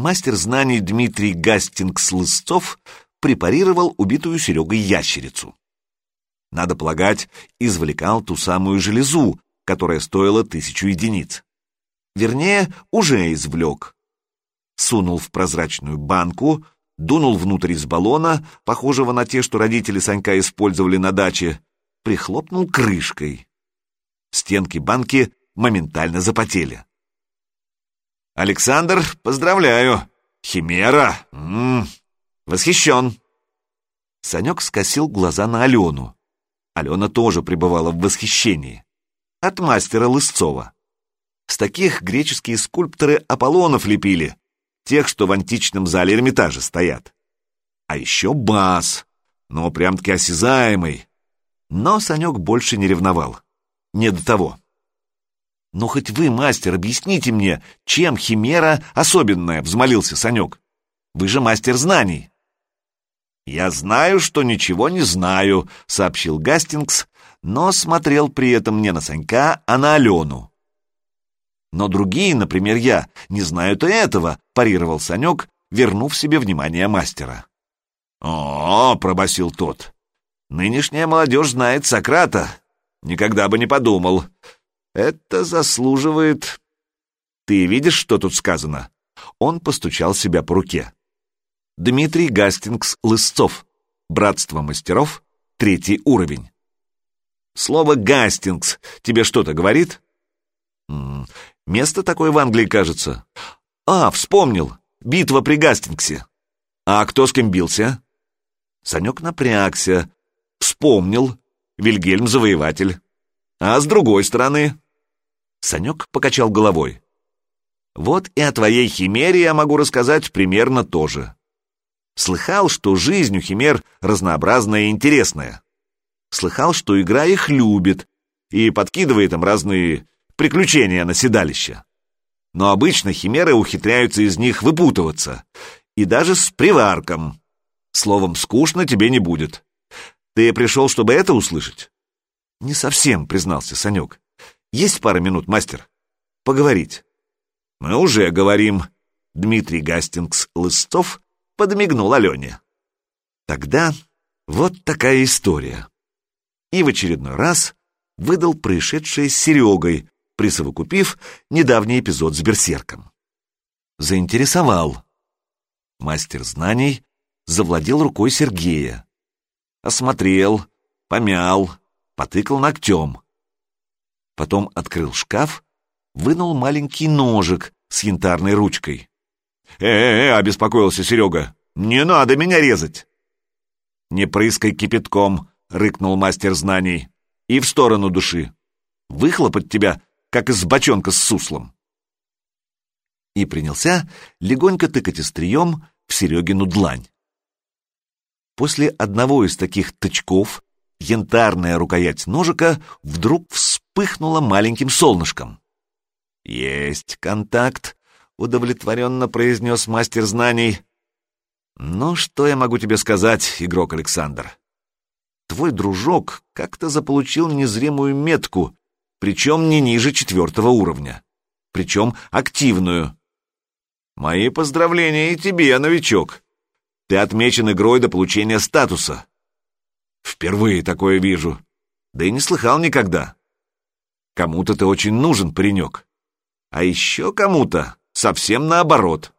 мастер знаний Дмитрий Гастингс-Лыстов препарировал убитую Серегой ящерицу. Надо полагать, извлекал ту самую железу, которая стоила тысячу единиц. Вернее, уже извлек. Сунул в прозрачную банку, дунул внутрь из баллона, похожего на те, что родители Санька использовали на даче, прихлопнул крышкой. Стенки банки моментально запотели. «Александр, поздравляю! Химера! М -м, восхищен!» Санек скосил глаза на Алену. Алена тоже пребывала в восхищении. От мастера Лысцова. С таких греческие скульпторы Аполлонов лепили, тех, что в античном зале Эрмитажа стоят. А еще бас, но прям-таки осязаемый. Но Санек больше не ревновал. Не до того. «Ну, хоть вы, мастер, объясните мне, чем химера особенная?» — взмолился Санек. «Вы же мастер знаний». «Я знаю, что ничего не знаю», — сообщил Гастингс, но смотрел при этом не на Санька, а на Алену. «Но другие, например, я, не знают и этого», — парировал Санек, вернув себе внимание мастера. «О, — пробасил тот, — нынешняя молодежь знает Сократа. Никогда бы не подумал. Это заслуживает... Ты видишь, что тут сказано?» Он постучал себя по руке. Дмитрий Гастингс Лысцов. Братство мастеров. Третий уровень. Слово «Гастингс» тебе что-то говорит? М -м, место такое в Англии, кажется. А, вспомнил. Битва при Гастингсе. А кто с кем бился? Санек напрягся. Вспомнил. Вильгельм Завоеватель. А с другой стороны? Санек покачал головой. Вот и о твоей химере я могу рассказать примерно то же. Слыхал, что жизнь у химер разнообразная и интересная. Слыхал, что игра их любит и подкидывает им разные приключения на седалище. Но обычно химеры ухитряются из них выпутываться, и даже с приварком. Словом, скучно тебе не будет. Ты пришел, чтобы это услышать? Не совсем, признался Санек. Есть пара минут, мастер? Поговорить. Мы уже говорим. Дмитрий Гастингс-Лыстов подмигнул Алене. Тогда вот такая история. И в очередной раз выдал происшедшее с Серегой, присовокупив недавний эпизод с Берсерком. Заинтересовал. Мастер знаний завладел рукой Сергея. Осмотрел, помял, потыкал ногтем. Потом открыл шкаф, вынул маленький ножик с янтарной ручкой. «Э-э-э!» — обеспокоился Серега. «Не надо меня резать!» «Не прыскай кипятком!» — рыкнул мастер знаний. «И в сторону души! Выхлопать тебя, как из бочонка с суслом!» И принялся легонько тыкать острием в Серегину длань. После одного из таких тычков янтарная рукоять ножика вдруг вспыхнула маленьким солнышком. «Есть контакт», — удовлетворенно произнес мастер знаний. «Ну, что я могу тебе сказать, игрок Александр? Твой дружок как-то заполучил незримую метку, причем не ниже четвертого уровня, причем активную. Мои поздравления и тебе, новичок. Ты отмечен игрой до получения статуса. Впервые такое вижу. Да и не слыхал никогда. Кому-то ты очень нужен, паренек. А еще кому-то совсем наоборот.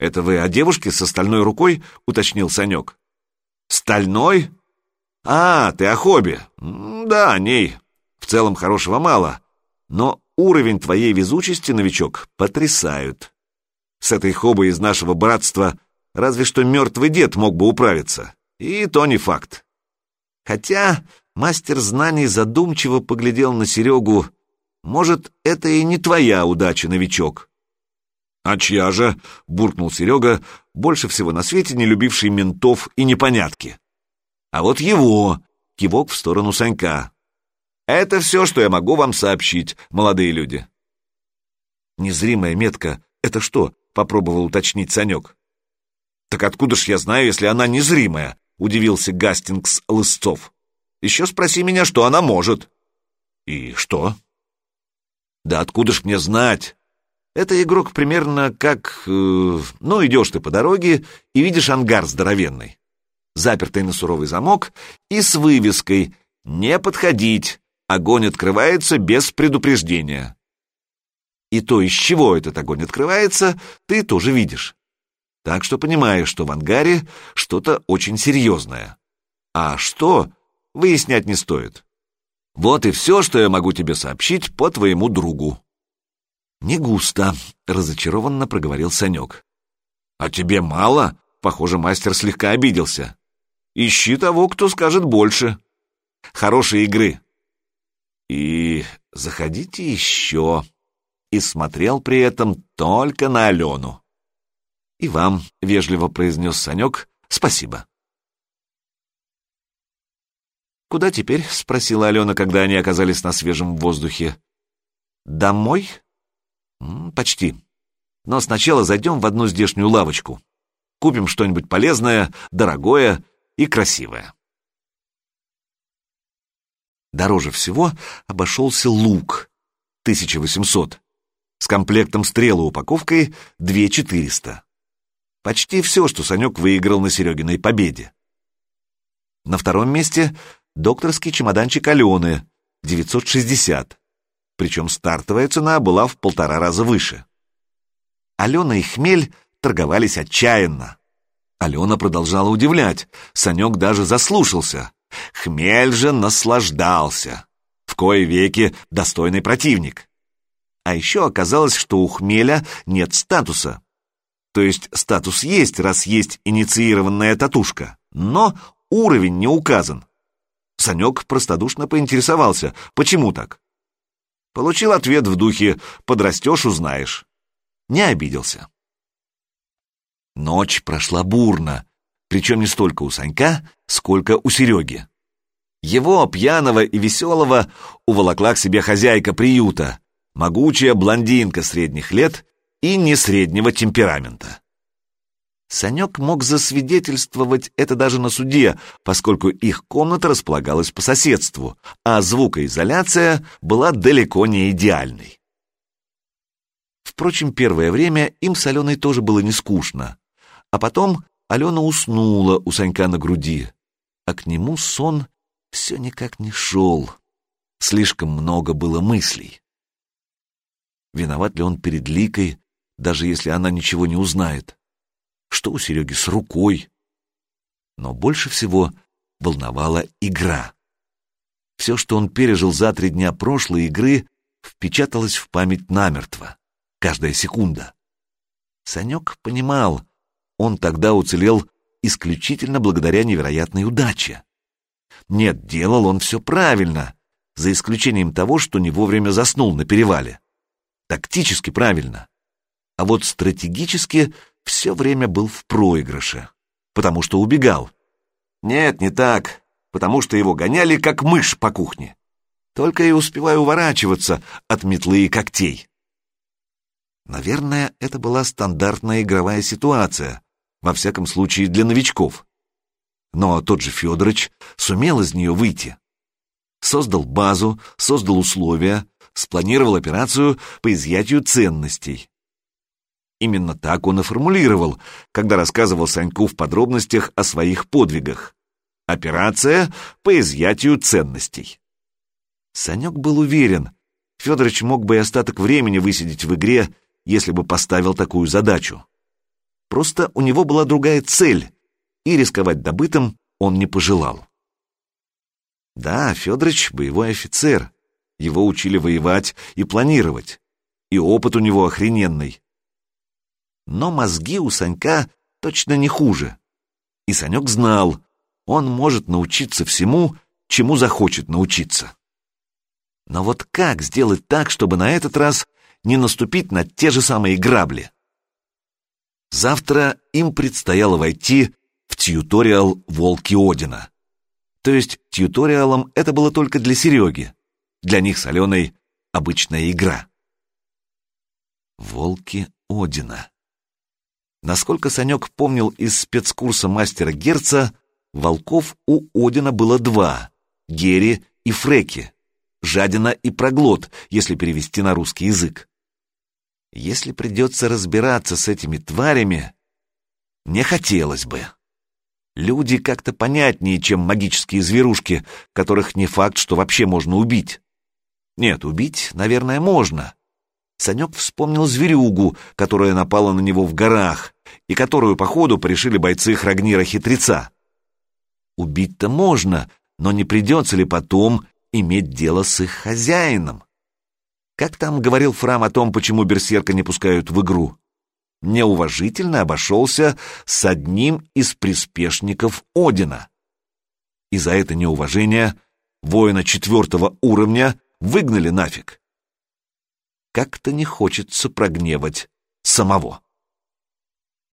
«Это вы о девушке с остальной рукой?» — уточнил Санек. «Стальной? А, ты о хобби. Да, о ней. В целом хорошего мало. Но уровень твоей везучести, новичок, потрясают. С этой хобой из нашего братства разве что мертвый дед мог бы управиться. И то не факт. Хотя мастер знаний задумчиво поглядел на Серегу. Может, это и не твоя удача, новичок. «А чья же?» — буркнул Серега, больше всего на свете не любивший ментов и непонятки. «А вот его!» — кивок в сторону Санька. «Это все, что я могу вам сообщить, молодые люди». «Незримая метка — это что?» — попробовал уточнить Санек. «Так откуда ж я знаю, если она незримая?» удивился Гастингс Лысцов. «Еще спроси меня, что она может». «И что?» «Да откуда ж мне знать? Это игрок примерно как... Э, ну, идешь ты по дороге и видишь ангар здоровенный, запертый на суровый замок и с вывеской «Не подходить! Огонь открывается без предупреждения». И то, из чего этот огонь открывается, ты тоже видишь. Так что понимаешь, что в ангаре что-то очень серьезное. А что, выяснять не стоит. Вот и все, что я могу тебе сообщить по твоему другу. «Не густо», — разочарованно проговорил Санек. «А тебе мало?» — похоже, мастер слегка обиделся. «Ищи того, кто скажет больше. Хорошей игры». «И заходите еще», и смотрел при этом только на Алену. «И вам», — вежливо произнес Санек, — «спасибо». «Куда теперь?» — спросила Алена, когда они оказались на свежем воздухе. «Домой?» «Почти. Но сначала зайдем в одну здешнюю лавочку. Купим что-нибудь полезное, дорогое и красивое». Дороже всего обошелся лук. 1800. С комплектом стрелы упаковкой 2400. Почти все, что Санек выиграл на Серегиной победе. На втором месте докторский чемоданчик Алены, 960. Причем стартовая цена была в полтора раза выше. Алена и Хмель торговались отчаянно. Алена продолжала удивлять, Санек даже заслушался. Хмель же наслаждался. В кое веки достойный противник. А еще оказалось, что у Хмеля нет статуса. То есть статус есть, раз есть инициированная татушка, но уровень не указан. Санек простодушно поинтересовался, почему так? Получил ответ в духе «подрастешь, узнаешь». Не обиделся. Ночь прошла бурно, причем не столько у Санька, сколько у Сереги. Его, пьяного и веселого, уволокла к себе хозяйка приюта, могучая блондинка средних лет и не среднего темперамента. Санек мог засвидетельствовать это даже на суде, поскольку их комната располагалась по соседству, а звукоизоляция была далеко не идеальной. Впрочем, первое время им с Аленой тоже было не скучно. А потом Алена уснула у Санька на груди, а к нему сон все никак не шел. Слишком много было мыслей. Виноват ли он перед Ликой, даже если она ничего не узнает? Что у Сереги с рукой? Но больше всего волновала игра. Все, что он пережил за три дня прошлой игры, впечаталось в память намертво. Каждая секунда. Санек понимал, он тогда уцелел исключительно благодаря невероятной удаче. Нет, делал он все правильно, за исключением того, что не вовремя заснул на перевале. Тактически правильно. А вот стратегически все время был в проигрыше, потому что убегал. Нет, не так, потому что его гоняли, как мышь по кухне. Только и успеваю уворачиваться от метлы и когтей. Наверное, это была стандартная игровая ситуация, во всяком случае для новичков. Но тот же Федорович сумел из нее выйти. Создал базу, создал условия, спланировал операцию по изъятию ценностей. Именно так он и формулировал, когда рассказывал Саньку в подробностях о своих подвигах. Операция по изъятию ценностей. Санек был уверен, Федорович мог бы и остаток времени высидеть в игре, если бы поставил такую задачу. Просто у него была другая цель, и рисковать добытым он не пожелал. Да, Федорович — боевой офицер, его учили воевать и планировать, и опыт у него охрененный. Но мозги у Санька точно не хуже. И Санек знал, он может научиться всему, чему захочет научиться. Но вот как сделать так, чтобы на этот раз не наступить на те же самые грабли? Завтра им предстояло войти в тьюториал «Волки Одина». То есть тьюториалом это было только для Сереги. Для них с Аленой обычная игра. «Волки Одина». Насколько Санек помнил из спецкурса мастера Герца, волков у Одина было два — Гери и Фреки, жадина и проглот, если перевести на русский язык. Если придется разбираться с этими тварями, не хотелось бы. Люди как-то понятнее, чем магические зверушки, которых не факт, что вообще можно убить. Нет, убить, наверное, можно. Санек вспомнил зверюгу, которая напала на него в горах, и которую, походу, порешили бойцы Храгнира-хитреца. Убить-то можно, но не придется ли потом иметь дело с их хозяином? Как там говорил Фрам о том, почему берсерка не пускают в игру? Неуважительно обошелся с одним из приспешников Одина. И за это неуважение воина четвертого уровня выгнали нафиг. Как-то не хочется прогневать самого.